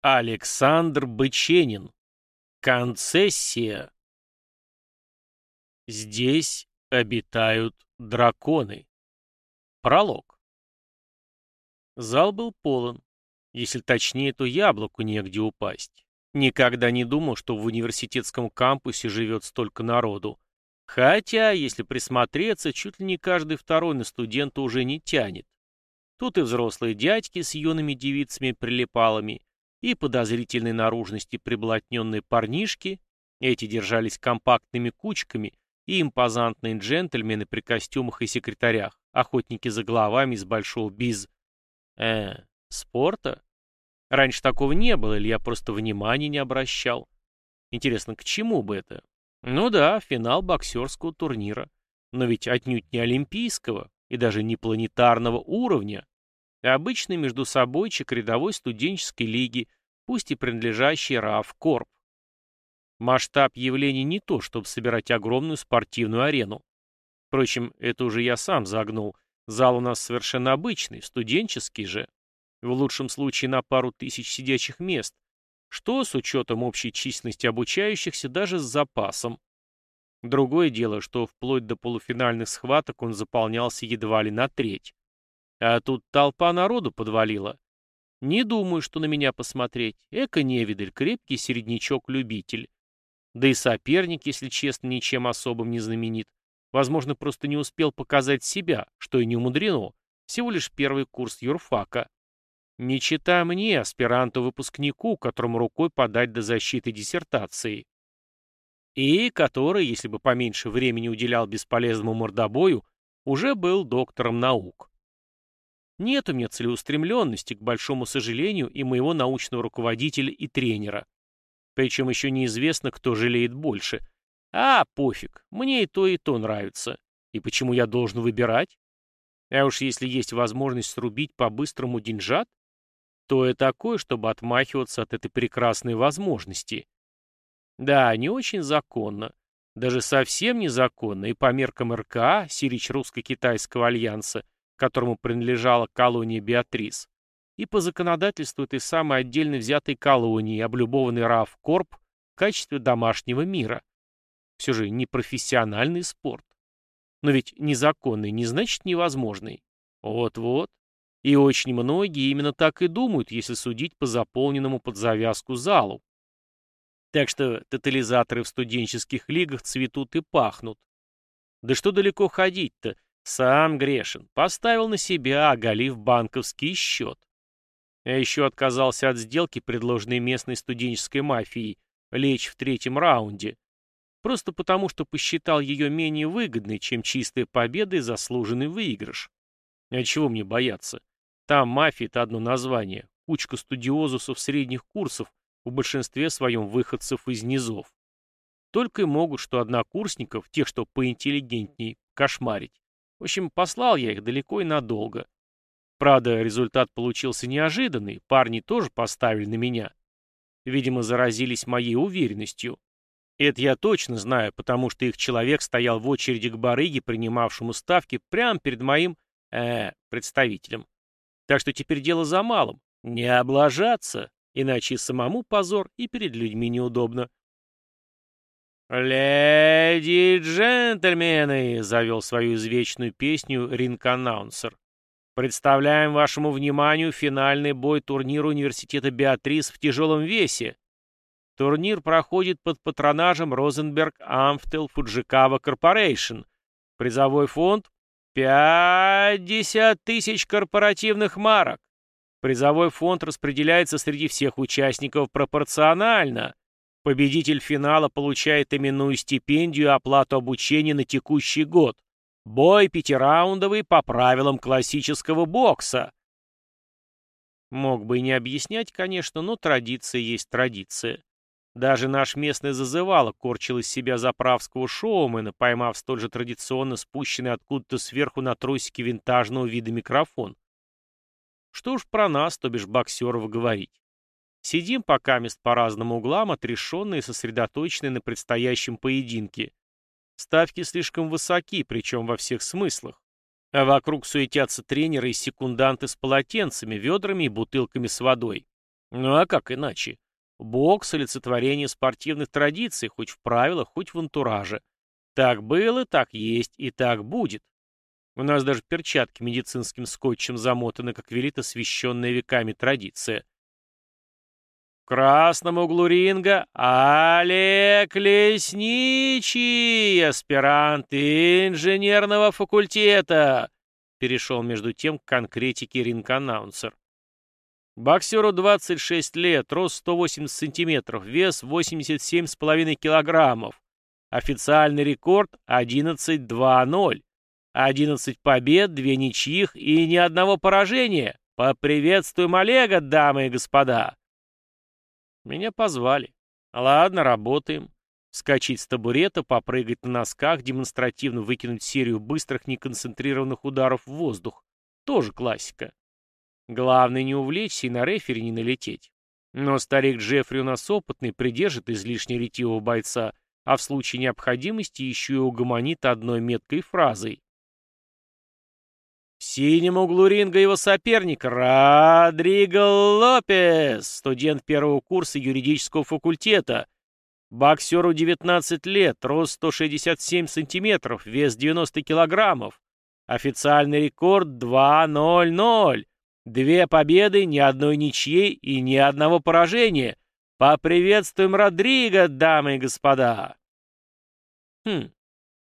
Александр Быченин. Концессия. Здесь обитают драконы. Пролог. Зал был полон. Если точнее, то яблоку негде упасть. Никогда не думал, что в университетском кампусе живет столько народу. Хотя, если присмотреться, чуть ли не каждый второй на студента уже не тянет. Тут и взрослые дядьки с юными девицами-прилипалами, и подозрительной наружности приблотненные парнишки, эти держались компактными кучками, и импозантные джентльмены при костюмах и секретарях, охотники за головами из большого биз... Э, спорта? Раньше такого не было, или я просто внимания не обращал? Интересно, к чему бы это? Ну да, финал боксерского турнира. Но ведь отнюдь не олимпийского и даже не планетарного уровня. Обычный между собойчик рядовой студенческой лиги, пусть и принадлежащий РАФ Корп. Масштаб явлений не то, чтобы собирать огромную спортивную арену. Впрочем, это уже я сам загнул. Зал у нас совершенно обычный, студенческий же. В лучшем случае на пару тысяч сидячих мест, что с учетом общей численности обучающихся даже с запасом. Другое дело, что вплоть до полуфинальных схваток он заполнялся едва ли на треть. А тут толпа народу подвалила. Не думаю, что на меня посмотреть. Эко-невидаль, крепкий середнячок-любитель. Да и соперник, если честно, ничем особым не знаменит. Возможно, просто не успел показать себя, что и не умудрено. Всего лишь первый курс юрфака. Не чита мне, аспиранту-выпускнику, которому рукой подать до защиты диссертации. И который, если бы поменьше времени уделял бесполезному мордобою, уже был доктором наук. Нет у меня целеустремленности, к большому сожалению, и моего научного руководителя и тренера. Причем еще неизвестно, кто жалеет больше. А, пофиг, мне и то, и то нравится. И почему я должен выбирать? А уж если есть возможность срубить по-быстрому деньжат, то и такое, чтобы отмахиваться от этой прекрасной возможности. Да, не очень законно. Даже совсем незаконно, и по меркам РКА, Сирич Русско-Китайского альянса, которому принадлежала колония Беатрис, и по законодательству этой самой отдельно взятой колонии, облюбованной РАФ Корп в качестве домашнего мира. Все же не профессиональный спорт. Но ведь незаконный не значит невозможный. Вот-вот. И очень многие именно так и думают, если судить по заполненному под завязку залу. Так что тотализаторы в студенческих лигах цветут и пахнут. Да что далеко ходить-то? Сам грешен. Поставил на себя, оголив банковский счет. А еще отказался от сделки, предложенной местной студенческой мафией, лечь в третьем раунде. Просто потому, что посчитал ее менее выгодной, чем чистая победа и заслуженный выигрыш. А чего мне бояться? Там мафия — это одно название. Кучка студиозусов средних курсов, в большинстве своем выходцев из низов. Только и могут, что однокурсников, тех, что поинтеллигентней, кошмарить. В общем, послал я их далеко и надолго. Правда, результат получился неожиданный, парни тоже поставили на меня. Видимо, заразились моей уверенностью. Это я точно знаю, потому что их человек стоял в очереди к барыге, принимавшему ставки, прямо перед моим, э, представителем. Так что теперь дело за малым. Не облажаться, иначе самому позор и перед людьми неудобно. «Леди и джентльмены!» — завел свою извечную песню ринг-аннаунсер. «Представляем вашему вниманию финальный бой турнира университета Беатрис в тяжелом весе. Турнир проходит под патронажем Розенберг Амфтел Фуджикава Корпорейшн. Призовой фонд 50 тысяч корпоративных марок. Призовой фонд распределяется среди всех участников пропорционально. Победитель финала получает именную стипендию и оплату обучения на текущий год. Бой пятираундовый по правилам классического бокса. Мог бы и не объяснять, конечно, но традиция есть традиция. Даже наш местный зазывало корчил из себя заправского шоумена, поймав столь же традиционно спущенный откуда-то сверху на тросике винтажного вида микрофон. Что уж про нас, то бишь боксеров, говорить. Сидим пока мест по разным углам, отрешенные и сосредоточенные на предстоящем поединке. Ставки слишком высоки, причем во всех смыслах. А вокруг суетятся тренеры и секунданты с полотенцами, ведрами и бутылками с водой. Ну а как иначе? Бокс — олицетворение спортивных традиций, хоть в правилах, хоть в антураже. Так было, так есть и так будет. У нас даже перчатки медицинским скотчем замотаны, как велит освященная веками традиция. Красном углу ринга Олег Лесничий, аспирант инженерного факультета, перешел между тем к конкретике ринг-аннаунсер. Боксеру 26 лет, рост 180 сантиметров, вес 87,5 килограммов. Официальный рекорд 11-2-0. 11 побед, 2 ничьих и ни одного поражения. Поприветствуем Олега, дамы и господа. Меня позвали. Ладно, работаем. Скачать с табурета, попрыгать на носках, демонстративно выкинуть серию быстрых неконцентрированных ударов в воздух. Тоже классика. Главное не увлечься и на рефери не налететь. Но старик Джеффри у нас опытный, придержит излишне ретивого бойца, а в случае необходимости еще и угомонит одной меткой фразой. В синем углу ринга его соперник Родриго Лопес, студент первого курса юридического факультета. Боксеру 19 лет, рост 167 сантиметров, вес 90 килограммов. Официальный рекорд 2-0-0. Две победы, ни одной ничьей и ни одного поражения. Поприветствуем Родриго, дамы и господа. Хм,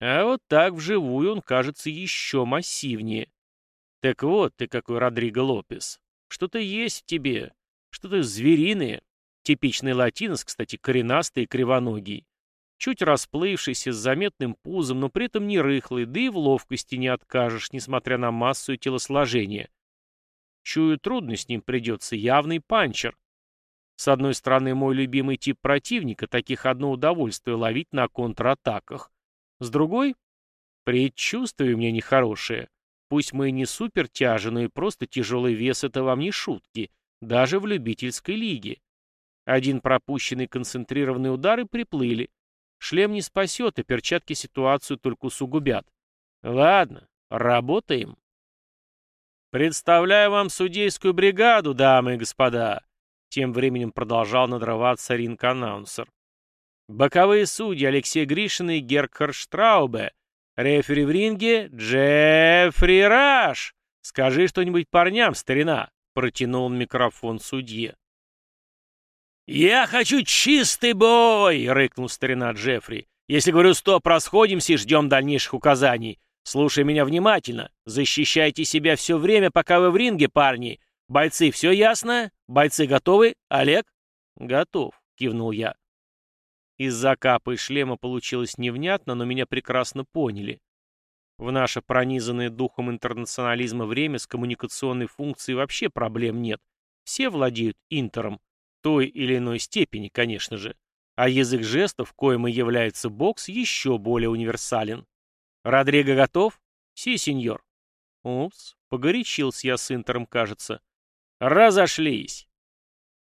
а вот так вживую он кажется еще массивнее. Так вот ты какой Родриго Лопес. Что-то есть в тебе, что-то звериное. Типичный латинос, кстати, коренастый и кривоногий. Чуть расплывшийся, с заметным пузом, но при этом не рыхлый, да и в ловкости не откажешь, несмотря на массу и телосложение. Чую, трудно с ним придется, явный панчер. С одной стороны, мой любимый тип противника, таких одно удовольствие ловить на контратаках. С другой, предчувствие у меня нехорошее. Пусть мы и не супертяжи, но и просто тяжелый вес — это вам не шутки, даже в любительской лиге. Один пропущенный концентрированный удар и приплыли. Шлем не спасет, и перчатки ситуацию только усугубят. Ладно, работаем. «Представляю вам судейскую бригаду, дамы и господа!» Тем временем продолжал надрываться ринг-аннаунсер. Боковые судьи Алексей Гришин и Геркхард Штраубе. Рефери в ринге Джеффри Раш. Скажи что-нибудь парням, старина. Протянул он микрофон судье. «Я хочу чистый бой!» — рыкнул старина Джеффри. «Если говорю стоп, расходимся и ждем дальнейших указаний. Слушай меня внимательно. Защищайте себя все время, пока вы в ринге, парни. Бойцы, все ясно? Бойцы готовы? Олег? Готов, кивнул я. Из-за капы и шлема получилось невнятно, но меня прекрасно поняли. В наше пронизанное духом интернационализма время с коммуникационной функцией вообще проблем нет. Все владеют интером. Той или иной степени, конечно же. А язык жестов, коим и является бокс, еще более универсален. «Родриго готов?» «Си, сеньор». «Упс, погорячился я с Интером, кажется». «Разошлись».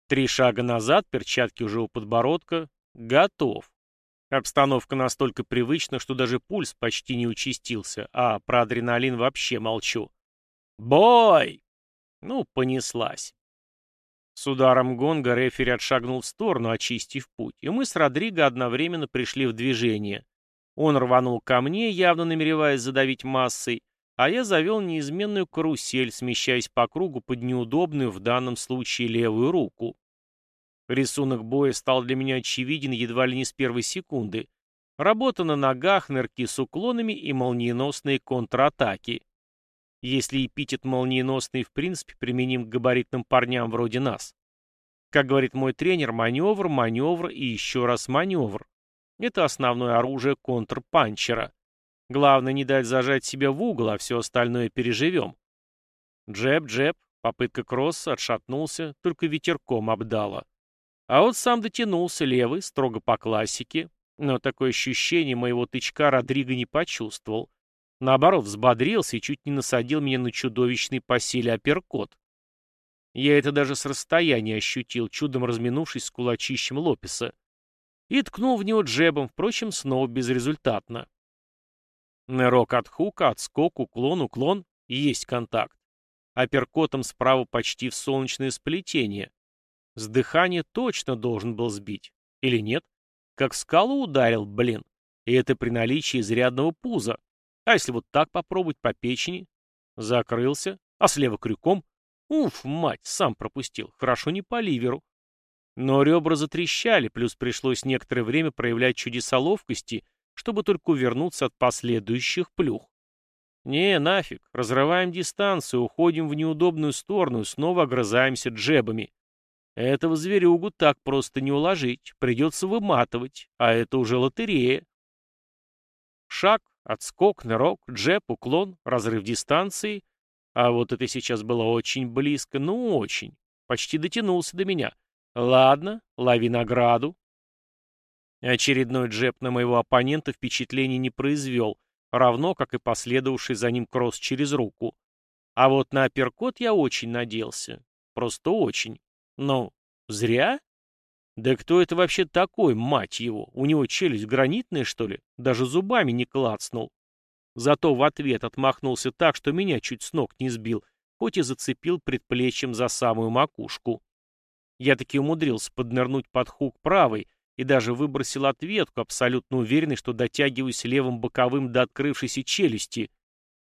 Три шага назад, перчатки уже у подбородка. «Готов». Обстановка настолько привычна, что даже пульс почти не участился, а про адреналин вообще молчу. «Бой!» Ну, понеслась. С ударом гонга рефери отшагнул в сторону, очистив путь, и мы с Родриго одновременно пришли в движение. Он рванул ко мне, явно намереваясь задавить массой, а я завел неизменную карусель, смещаясь по кругу под неудобную в данном случае левую руку. Рисунок боя стал для меня очевиден едва ли не с первой секунды. Работа на ногах, нырки с уклонами и молниеносные контратаки. Если эпитет молниеносный в принципе применим к габаритным парням вроде нас. Как говорит мой тренер, маневр, маневр и еще раз маневр. Это основное оружие контрпанчера. Главное не дать зажать себя в угол, а все остальное переживем. Джеб-джеб, попытка кросса, отшатнулся, только ветерком обдало. А вот сам дотянулся левый, строго по классике, но такое ощущение моего тычка Родриго не почувствовал. Наоборот, взбодрился и чуть не насадил меня на чудовищный по силе апперкот. Я это даже с расстояния ощутил, чудом разминувшись с кулачищем Лопеса и ткнул в него джебом, впрочем, снова безрезультатно. Нырок от хука, отскок, уклон, уклон, есть контакт. Апперкотом справа почти в солнечное сплетение. С дыхания точно должен был сбить. Или нет? Как скалу ударил, блин. И это при наличии изрядного пуза. А если вот так попробовать по печени? Закрылся. А слева крюком? Уф, мать, сам пропустил. Хорошо не по ливеру. Но ребра затрещали, плюс пришлось некоторое время проявлять чудеса ловкости, чтобы только увернуться от последующих плюх. Не, нафиг, разрываем дистанцию, уходим в неудобную сторону и снова огрызаемся джебами. Этого зверюгу так просто не уложить, придется выматывать, а это уже лотерея. Шаг, отскок, нырок, джеб, уклон, разрыв дистанции. А вот это сейчас было очень близко, ну очень. Почти дотянулся до меня. Ладно, лови награду. Очередной джеб на моего оппонента впечатления не произвел, равно как и последовавший за ним кросс через руку. А вот на апперкот я очень надеялся. Просто очень. Но зря? Да кто это вообще такой, мать его? У него челюсть гранитная, что ли? Даже зубами не клацнул. Зато в ответ отмахнулся так, что меня чуть с ног не сбил, хоть и зацепил предплечьем за самую макушку. Я таки умудрился поднырнуть под хук правой и даже выбросил ответку, абсолютно уверенный, что дотягиваюсь левым боковым до открывшейся челюсти.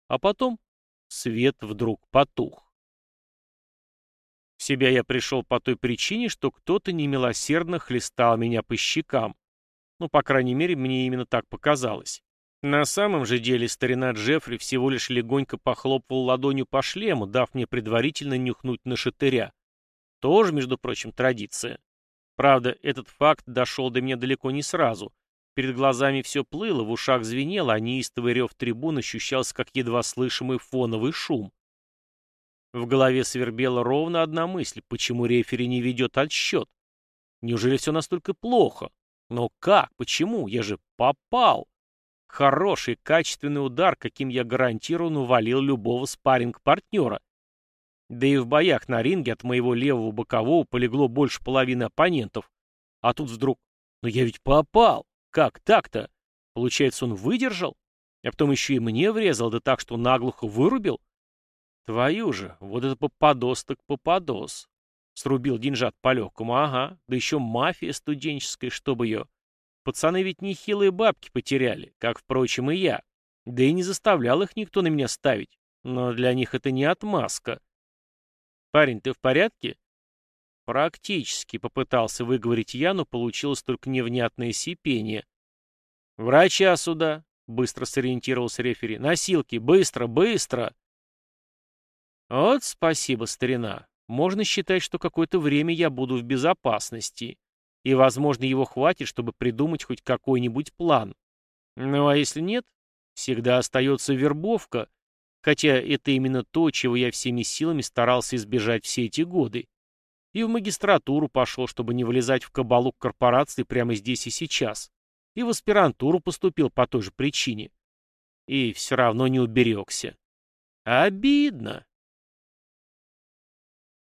А потом свет вдруг потух. В себя я пришел по той причине, что кто-то немилосердно хлестал меня по щекам. Ну, по крайней мере, мне именно так показалось. На самом же деле старина Джеффри всего лишь легонько похлопывал ладонью по шлему, дав мне предварительно нюхнуть на шатыря. Тоже, между прочим, традиция. Правда, этот факт дошел до меня далеко не сразу. Перед глазами все плыло, в ушах звенело, а неистовый рев трибун ощущался как едва слышимый фоновый шум. В голове свербела ровно одна мысль, почему рефери не ведет отсчет. Неужели все настолько плохо? Но как? Почему? Я же попал. Хороший, качественный удар, каким я гарантированно увалил любого спарринг-партнера. Да и в боях на ринге от моего левого бокового полегло больше половины оппонентов. А тут вдруг... Ну я ведь попал! Как так-то? Получается, он выдержал? А потом еще и мне врезал, да так, что наглухо вырубил? Твою же, вот это попадос так попадос. Срубил деньжат по-легкому, ага. Да еще мафия студенческая, чтобы ее... Пацаны ведь нехилые бабки потеряли, как, впрочем, и я. Да и не заставлял их никто на меня ставить. Но для них это не отмазка. «Парень, ты в порядке?» Практически попытался выговорить я, но получилось только невнятное сипение. «Врача сюда!» — быстро сориентировался рефери. «Носилки! Быстро! Быстро!» «Вот спасибо, старина. Можно считать, что какое-то время я буду в безопасности. И, возможно, его хватит, чтобы придумать хоть какой-нибудь план. Ну а если нет, всегда остается вербовка, хотя это именно то, чего я всеми силами старался избежать все эти годы. И в магистратуру пошел, чтобы не вылезать в кабалу корпорации прямо здесь и сейчас. И в аспирантуру поступил по той же причине. И все равно не уберегся. Обидно.